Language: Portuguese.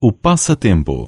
o passatempo.